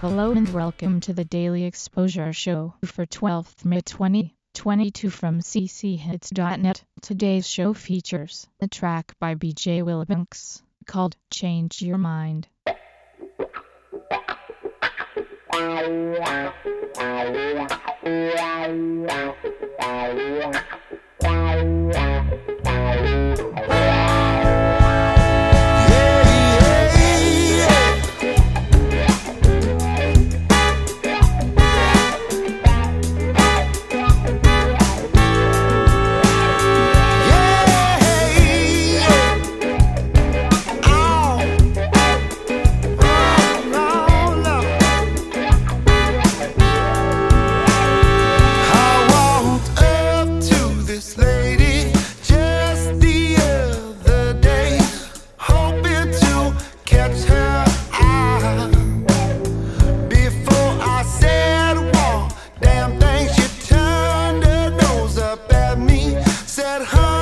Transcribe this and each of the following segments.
Hello and welcome to the Daily Exposure Show for 12th May 2022 from cchits.net. Today's show features a track by BJ Wilbanks called Change Your Mind. said, huh?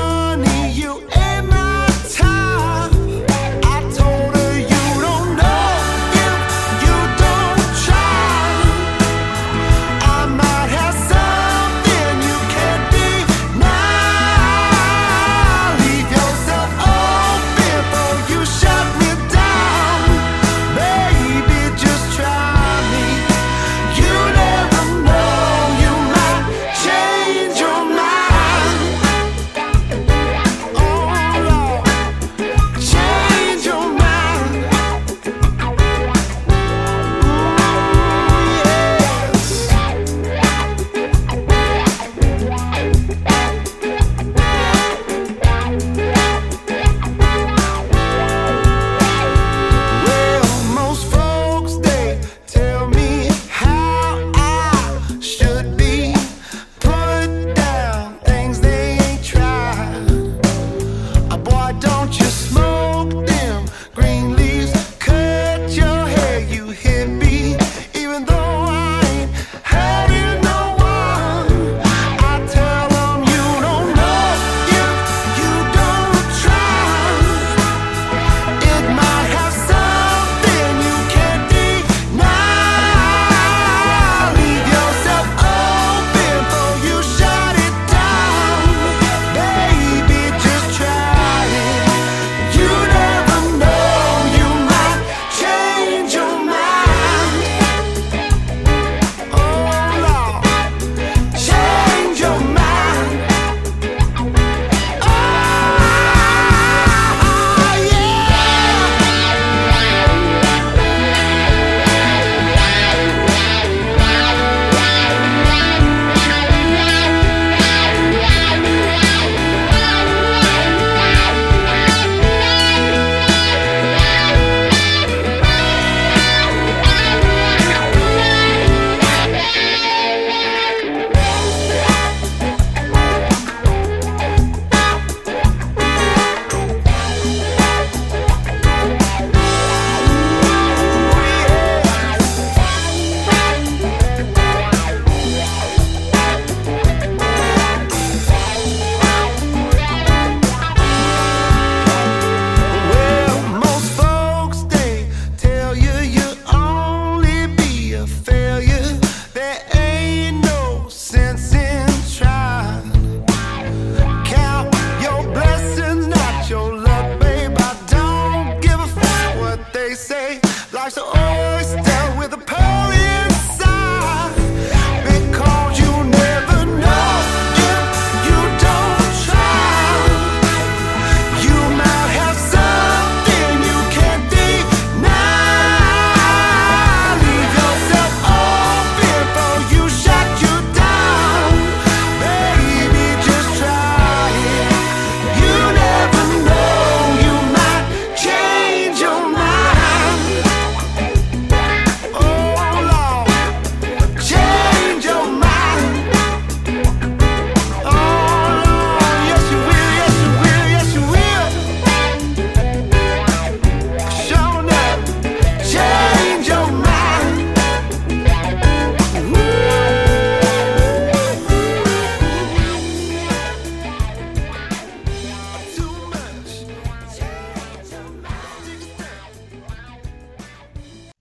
say life's a old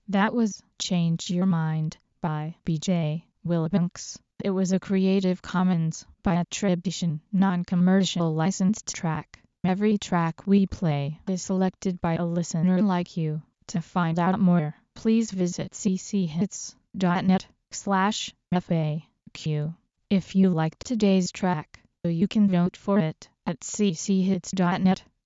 That was Change Your Mind by BJ Willibanks. It was a Creative Commons by attribution, non-commercial licensed track. Every track we play is selected by a listener like you. To find out more, please visit cchits.net slash FAQ. If you liked today's track, you can vote for it at cchits.net